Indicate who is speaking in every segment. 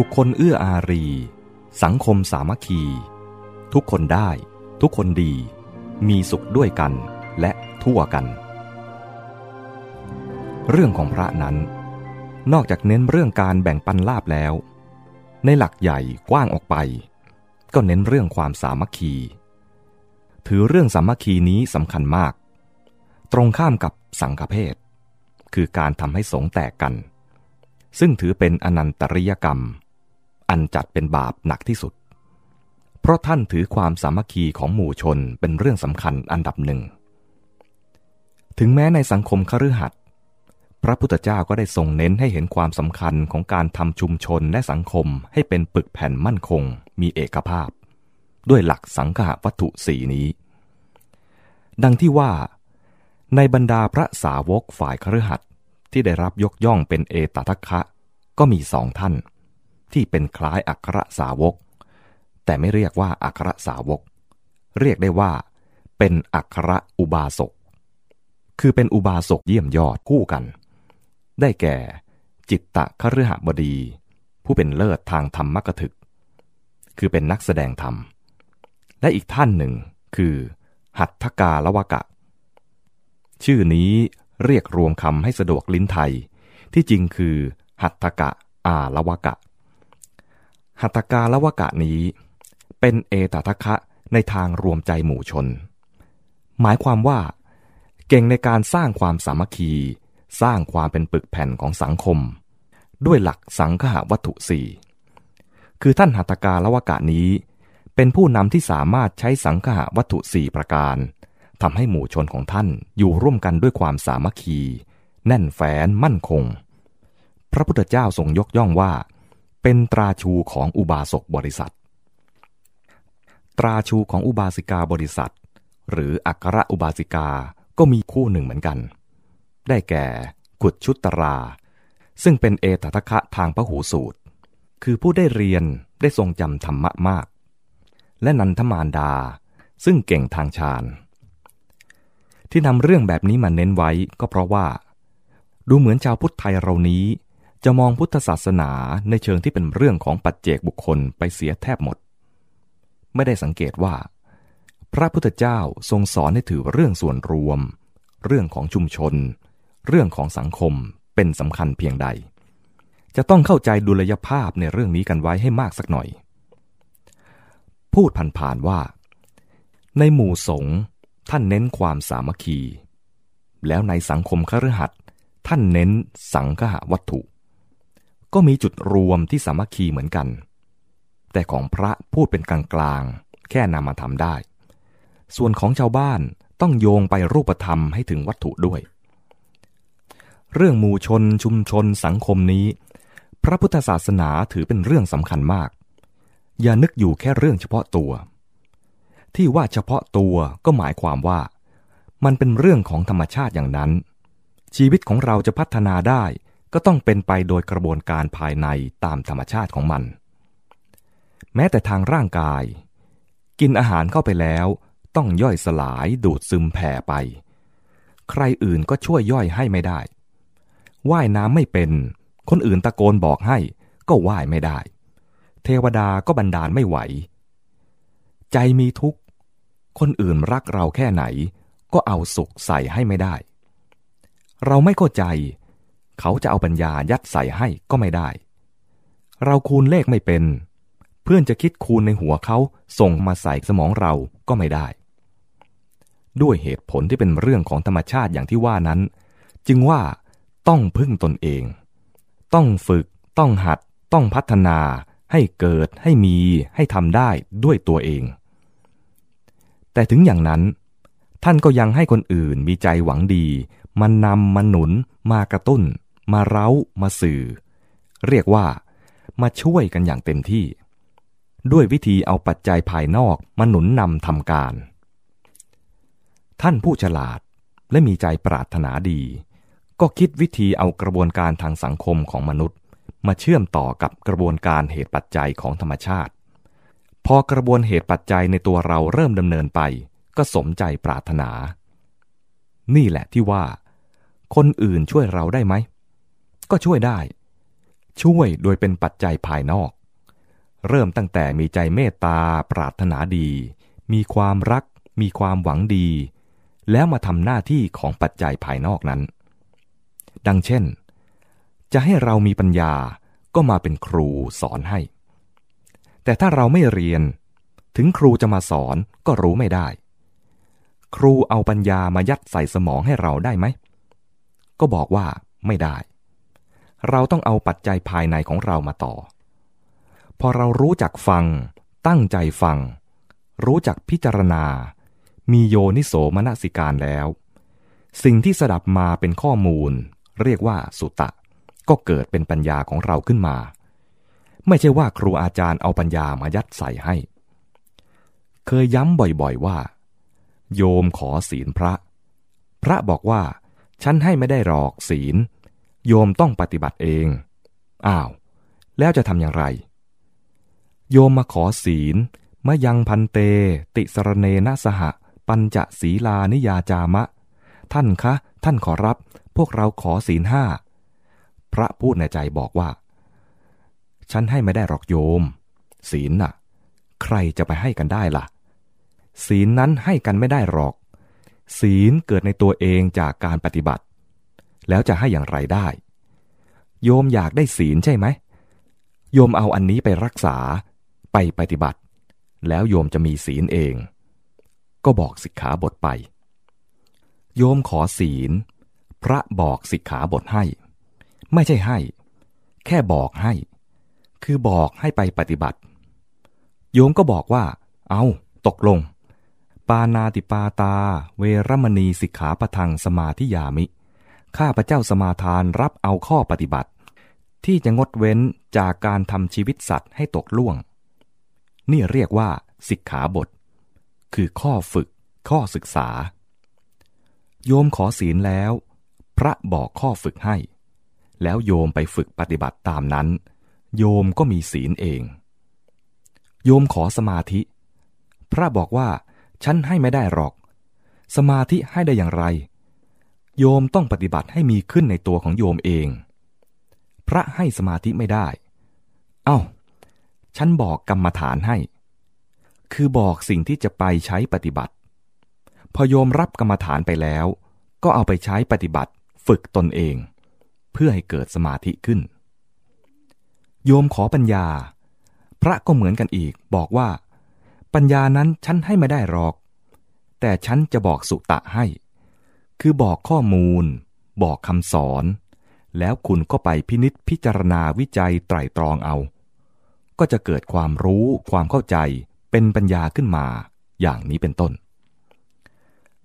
Speaker 1: บุคคลเอื้ออารี สังคมสามัคคี ทุกคนได้ ทุกคนดี มีสุขด้วยกันและทั่วกัน เรื่องของพระนั้น นอกจากเน้นเรื่องการแบ่งปันลาบแล้ว ในหลักใหญ่กว้างออกไป ก็เน้นเรื่องความสามัคคี ถือเรื่องสามัคคีนี้สำคัญมาก ตรงข้ามกับสังฆเพศ คือการทำให้สงแตกกันซึ่งถือเป็นอนันตริยกรรม อันจัดเป็นบาปหนักที่สุด เพราะท่านถือความสามัคคีของหมู่ชนเป็นเรื่องสำคัญอันดับหนึ่ง ถึงแม้ในสังคมคฤหัสถ์พระพุทธเจ้าก็ได้ทรงเน้นให้เห็นความสำคัญของการทำชุมชนและสังคมให้เป็นปึกแผ่นมั่นคง มีเอกภาพ ด้วยหลักสังฆวัตถุสีนี้ ดังที่ว่า ในบรรดาพระสาวกฝ่ายคฤหัสถ์ที่ได้รับยกย่องเป็นเอตทัคคะ ก็มีสองท่าน ที่เป็นคล้ายอัครสาวก แต่ไม่เรียกว่าอัครสาวก เรียกได้ว่า เป็นอัครอุบาสก คือเป็นอุบาสกเยี่ยมยอดคู่กัน ได้แก่ จิตตะคฤหบดี ผู้เป็นเลิศทางธรรมกถึก คือเป็นนักแสดงธรรม และอีกท่านหนึ่งคือ หัตถกาลวกะ ชื่อนี้เรียกรวมคำให้สะดวกลิ้นไทย ที่จริงคือหัตถกะอาลวกะ หัตถกาลวกะนี้ เป็นเอตทัคคะในทางรวมใจหมู่ชน หมายความว่า เก่งในการสร้างความสามัคคี สร้างความเป็นปึกแผ่นของสังคม ด้วยหลักสังฆวัตถุสี่คือท่านหัตถกาลวกะนี้ เป็นผู้นำที่สามารถใช้สังฆวัตถุสี่ประการทำให้หมู่ชนของท่านอยู่ร่วมกันด้วยความสามัคคี แน่นแฟ้นมั่นคง พระพุทธเจ้าทรงยกย่องว่า เป็นตราชูของอุบาสกบริษัท ตราชูของอุบาสิกาบริษัท หรืออัครอุบาสิกาก็มีคู่หนึ่งเหมือนกัน ได้แก่กุดชุตรา ซึ่งเป็นเอตทัคคะทางพระหูสูตร คือผู้ได้เรียนได้ทรงจำธรรมะมาก และนันทมารดา ซึ่งเก่งทางฌานที่นำเรื่องแบบนี้มาเน้นไว้ก็เพราะว่า ดูเหมือนชาวพุทธไทยเรานี้ จะมองพุทธศาสนาในเชิงที่เป็นเรื่องของปัจเจกบุคคลไปเสียแทบหมด ไม่ได้สังเกตว่า พระพุทธเจ้าทรงสอนให้ถือเรื่องส่วนรวม เรื่องของชุมชน เรื่องของสังคมเป็นสำคัญเพียงใด จะต้องเข้าใจดุลยภาพในเรื่องนี้กันไว้ให้มากสักหน่อย พูดผ่านๆว่า ในหมู่สงฆ์ท่านเน้นความสามัคคี แล้วในสังคมคฤหัสถ์ท่านเน้นสังฆวัตถุ ก็มีจุดรวมที่สามัคคีเหมือนกัน แต่ของพระพูดเป็นกลางกลางแค่นำมาทำได้ ส่วนของชาวบ้านต้องโยงไปรูปธรรมให้ถึงวัตถุด้วย เรื่องหมู่ชนชุมชนสังคมนี้ พระพุทธศาสนาถือเป็นเรื่องสำคัญมาก อย่านึกอยู่แค่เรื่องเฉพาะตัว ที่ว่าเฉพาะตัวก็หมายความว่า มันเป็นเรื่องของธรรมชาติอย่างนั้น ชีวิตของเราจะพัฒนาได้ ก็ต้องเป็นไปโดยกระบวนการภายในตามธรรมชาติของมัน แม้แต่ทางร่างกาย กินอาหารเข้าไปแล้ว ต้องย่อยสลายดูดซึมแผ่ไป ใครอื่นก็ช่วยย่อยให้ไม่ได้ว่ายน้ำไม่เป็น คนอื่นตะโกนบอกให้ ก็ว่ายไม่ได้ เทวดาก็บันดาลไม่ไหว ใจมีทุกข์ คนอื่นรักเราแค่ไหน ก็เอาสุขใส่ให้ไม่ได้ เราไม่เข้าใจ เขาจะเอาปัญญายัดใส่ให้ก็ไม่ได้ เราคูณเลขไม่เป็น เพื่อนจะคิดคูณในหัวเขาส่งมาใส่สมองเราก็ไม่ได้ ด้วยเหตุผลที่เป็นเรื่องของธรรมชาติอย่างที่ว่านั้น จึงว่าต้องพึ่งตนเอง ต้องฝึก ต้องหัด ต้องพัฒนา ให้เกิดให้มีให้ทำได้ด้วยตัวเอง แต่ถึงอย่างนั้น ท่านก็ยังให้คนอื่นมีใจหวังดี มันนำมาหนุนมากระตุ้น มาเร้ามาสื่อ เรียกว่า มาช่วยกันอย่างเต็มที่ ด้วยวิธีเอาปัจจัยภายนอกมาหนุนนำทำการ ท่านผู้ฉลาดและมีใจปรารถนาดี ก็คิดวิธีเอากระบวนการทางสังคมของมนุษย์ มาเชื่อมต่อกับกระบวนการเหตุปัจจัยของธรรมชาติ พอกระบวนเหตุปัจจัยในตัวเราเริ่มดำเนินไป ก็สมใจปรารถนา นี่แหละที่ว่า คนอื่นช่วยเราได้ไหม ก็ช่วยได้ ช่วยโดยเป็นปัจจัยภายนอก เริ่มตั้งแต่มีใจเมตตา ปรารถนาดี มีความรัก มีความหวังดี แล้วมาทำหน้าที่ของปัจจัยภายนอกนั้น ดังเช่น จะให้เรามีปัญญาก็มาเป็นครูสอนให้ แต่ถ้าเราไม่เรียน ถึงครูจะมาสอนก็รู้ไม่ได้ ครูเอาปัญญามายัดใส่สมองให้เราได้ไหม ก็บอกว่าไม่ได้ เราต้องเอาปัจจัยภายในของเรามาต่อ พอเรารู้จักฟัง ตั้งใจฟัง รู้จักพิจารณา มีโยนิโสมนสิการแล้ว สิ่งที่สดับมาเป็นข้อมูล เรียกว่าสุตะ ก็เกิดเป็นปัญญาของเราขึ้นมา ไม่ใช่ว่าครูอาจารย์เอาปัญญามายัดใส่ให้ เคยย้ำบ่อยๆว่า โยมขอศีลพระ พระบอกว่า ฉันให้ไม่ได้หรอกศีล โยมต้องปฏิบัติเอง อ้าว แล้วจะทำอย่างไร โยมมาขอศีลมะยังพันเต ติสรเนนะสห ปัญจศีลานิยาจามะ ท่านคะ ท่านขอรับ พวกเราขอศีลห้า พระพูดในใจบอกว่า ฉันให้ไม่ได้หรอกโยม ศีลน่ะ ใครจะไปให้กันได้ล่ะ ศีลนั้นให้กันไม่ได้หรอก ศีลเกิดในตัวเองจากการปฏิบัติ แล้วจะให้อย่างไรได้ โยมอยากได้ศีลใช่ไหม โยมเอาอันนี้ไปรักษา ไปปฏิบัติ แล้วโยมจะมีศีลเอง ก็บอกสิกขาบทไป โยมขอศีล พระบอกสิกขาบทให้ ไม่ใช่ให้ แค่บอกให้ คือบอกให้ไปปฏิบัติ โยมก็บอกว่า เอาตกลง ปานาติปาตา เวรมณีสิกขาปทังสมาธิยามิ ข้าพระเจ้าสมาทานรับเอาข้อปฏิบัติ ที่จะงดเว้นจากการทำชีวิตสัตว์ให้ตกล่วง นี่เรียกว่าสิกขาบท คือข้อฝึก ข้อศึกษา โยมขอศีลแล้ว พระบอกข้อฝึกให้ แล้วโยมไปฝึกปฏิบัติตามนั้น โยมก็มีศีลเอง โยมขอสมาธิ พระบอกว่าฉันให้ไม่ได้หรอก สมาธิให้ได้อย่างไร โยมต้องปฏิบัติให้มีขึ้นในตัวของโยมเอง พระให้สมาธิไม่ได้ เอา้า ฉันบอกกรรมฐานให้ คือบอกสิ่งที่จะไปใช้ปฏิบัติ พอโยมรับกรรมฐานไปแล้ว ก็เอาไปใช้ปฏิบัติฝึกตนเอง เพื่อให้เกิดสมาธิขึ้น โยมขอปัญญา พระก็เหมือนกันอีกบอกว่า ปัญญานั้นฉันให้ไม่ได้หรอก แต่ฉันจะบอกสุตะให้ คือบอกข้อมูล บอกคำสอน แล้วคุณก็ไปพินิษพิจารณาวิจัยไตรตรองเอา ก็จะเกิดความรู้ความเข้าใจเป็นปัญญาขึ้นมา อย่างนี้เป็นต้น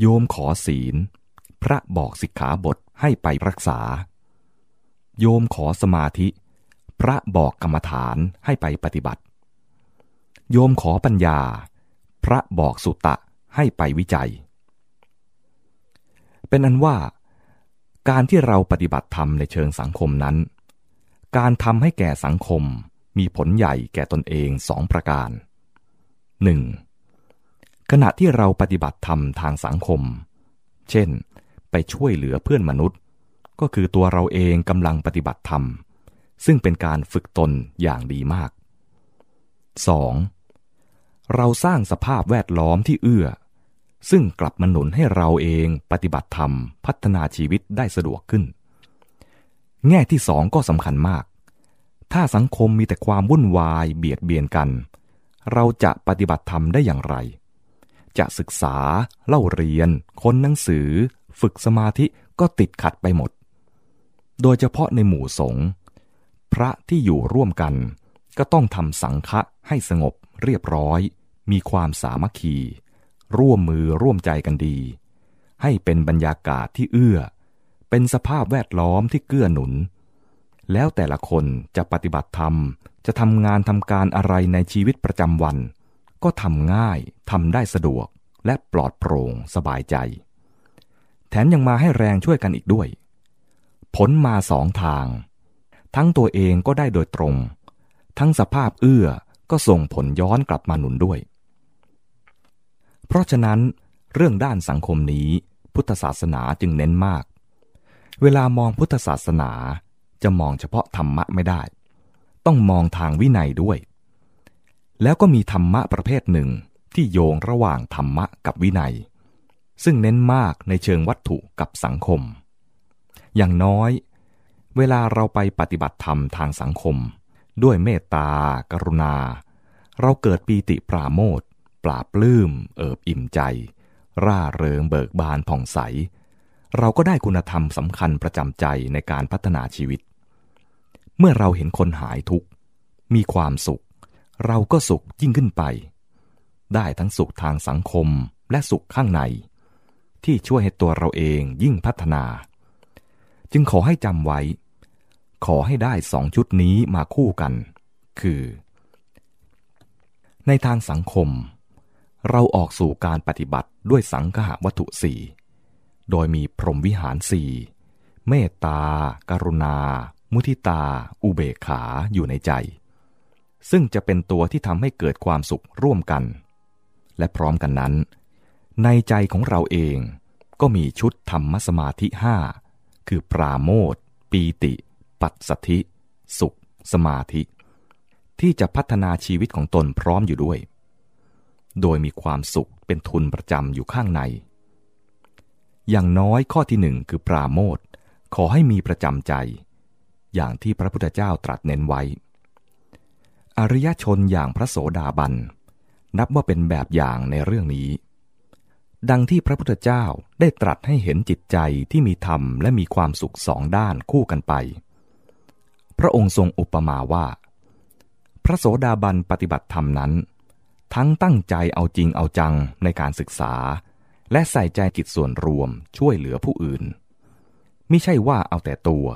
Speaker 1: โยมขอศีล พระบอกสิกขาบทให้ไปรักษา โยมขอสมาธิ พระบอกกรรมฐานให้ไปปฏิบัติ โยมขอปัญญา พระบอกสุตะให้ไปวิจัย เป็นอันว่า การที่เราปฏิบัติธรรมในเชิงสังคมนั้น การทำให้แก่สังคมมีผลใหญ่แก่ตนเองสองประการ 1. ขณะที่เราปฏิบัติธรรมทางสังคม เช่น ไปช่วยเหลือเพื่อนมนุษย์ ก็คือตัวเราเองกำลังปฏิบัติธรรม ซึ่งเป็นการฝึกตนอย่างดีมาก 2. เราสร้างสภาพแวดล้อมที่เอื้อ ซึ่งกลับมาหนุนให้เราเองปฏิบัติธรรม พัฒนาชีวิตได้สะดวกขึ้น แง่ที่สองก็สำคัญมาก ถ้าสังคมมีแต่ความวุ่นวายเบียดเบียนกัน เราจะปฏิบัติธรรมได้อย่างไร จะศึกษา เล่าเรียน ค้นหนังสือ ฝึกสมาธิก็ติดขัดไปหมด โดยเฉพาะในหมู่สงฆ์พระที่อยู่ร่วมกัน ก็ต้องทำสังฆะให้สงบเรียบร้อย มีความสามัคคี ร่วมมือร่วมใจกันดี ให้เป็นบรรยากาศที่เอื้อ เป็นสภาพแวดล้อมที่เกื้อหนุน แล้วแต่ละคนจะปฏิบัติธรรม จะทำงานทำการอะไรในชีวิตประจำวัน ก็ทำง่ายทำได้สะดวกและปลอดโปร่งสบายใจ แถมยังมาให้แรงช่วยกันอีกด้วย ผลมาสองทาง ทั้งตัวเองก็ได้โดยตรง ทั้งสภาพเอื้อก็ส่งผลย้อนกลับมาหนุนด้วย เพราะฉะนั้นเรื่องด้านสังคมนี้พุทธศาสนาจึงเน้นมาก เวลามองพุทธศาสนาจะมองเฉพาะธรรมะไม่ได้ ต้องมองทางวินัยด้วย แล้วก็มีธรรมะประเภทหนึ่งที่โยงระหว่างธรรมะกับวินัย ซึ่งเน้นมากในเชิงวัตถุกับสังคม อย่างน้อย เวลาเราไปปฏิบัติธรรมทางสังคม ด้วยเมตตากรุณา เราเกิดปีติปราโมท ปราบปลื้ม เอิบอิ่มใจ ร่าเริงเบิกบานผ่องใส เราก็ได้คุณธรรมสำคัญประจำใจในการพัฒนาชีวิต เมื่อเราเห็นคนหายทุกข์ มีความสุข เราก็สุขยิ่งขึ้นไป ได้ทั้งสุขทางสังคมและสุขข้างใน ที่ช่วยให้ตัวเราเองยิ่งพัฒนา จึงขอให้จำไว้ ขอให้ได้สองชุดนี้มาคู่กัน คือ ในทางสังคม เราออกสู่การปฏิบัติด้วยสังคหวัตถุสี่โดยมีพรหมวิหารสี่เมตตากรุณา มุทิตา อุเบกขาอยู่ในใจ ซึ่งจะเป็นตัวที่ทำให้เกิดความสุขร่วมกัน และพร้อมกันนั้น ในใจของเราเองก็มีชุดธรรมสมาธิห้าคือปราโมทปีติ ปัสสธิ สุข สมาธิ ที่จะพัฒนาชีวิตของตนพร้อมอยู่ด้วย โดยมีความสุขเป็นทุนประจำอยู่ข้างใน อย่างน้อยข้อที่หนึ่งคือปราโมทขอให้มีประจำใจ อย่างที่พระพุทธเจ้าตรัสเน้นไว้ อริยชนอย่างพระโสดาบัน นับว่าเป็นแบบอย่างในเรื่องนี้ ดังที่พระพุทธเจ้าได้ตรัสให้เห็นจิตใจที่มีธรรมและมีความสุขสองด้านคู่กันไป พระองค์ทรงอุปมาว่า พระโสดาบันปฏิบัติธรรมนั้น ทั้งตั้งใจเอาจริงเอาจังในการศึกษา และใส่ใจกิจส่วนรวมช่วยเหลือผู้อื่น ไม่ใช่ว่าเอาแต่ตัว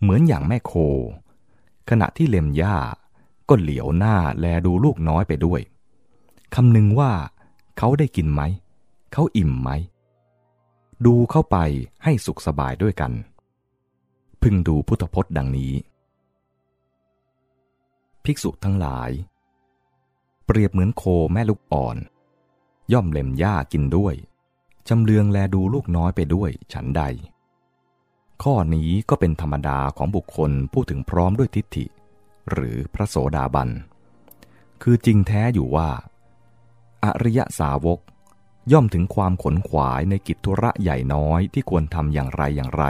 Speaker 1: เหมือนอย่างแม่โค ขณะที่เล็มหญ้าก็เหลียวหน้าแลดูลูกน้อยไปด้วยคำนึงว่า เขาได้กินไหม เขาอิ่มไหม ดูเข้าไปให้สุขสบายด้วยกัน พึงดูพุทธพจน์ดังนี้ ภิกษุทั้งหลาย เปรียบเหมือนโคแม่ลูกอ่อน ย่อมเล็มหญ้ากินด้วยจำเลืองแลดูลูกน้อยไปด้วยฉันใด ข้อนี้ก็เป็นธรรมดาของบุคคลผู้ถึงพร้อมด้วยทิฏฐิ หรือพระโสดาบัน คือจริงแท้อยู่ว่า อริยสาวกย่อมถึงความขนขวายในกิจธุระใหญ่น้อยที่ควรทำอย่างไรอย่างไร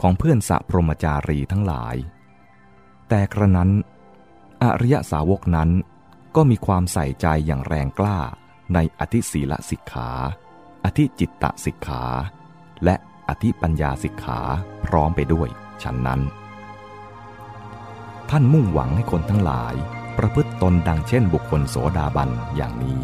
Speaker 1: ของเพื่อนสะพรมจารีทั้งหลาย แต่กระนั้น อริยสาวกนั้น ก็มีความใส่ใจอย่างแรงกล้าในอธิศีลสิกขา อธิจิตตสิกขา และอธิปัญญาสิกขาพร้อมไปด้วยฉันนั้น ท่านมุ่งหวังให้คนทั้งหลาย ประพฤติตนดังเช่นบุคคลโสดาบันอย่างนี้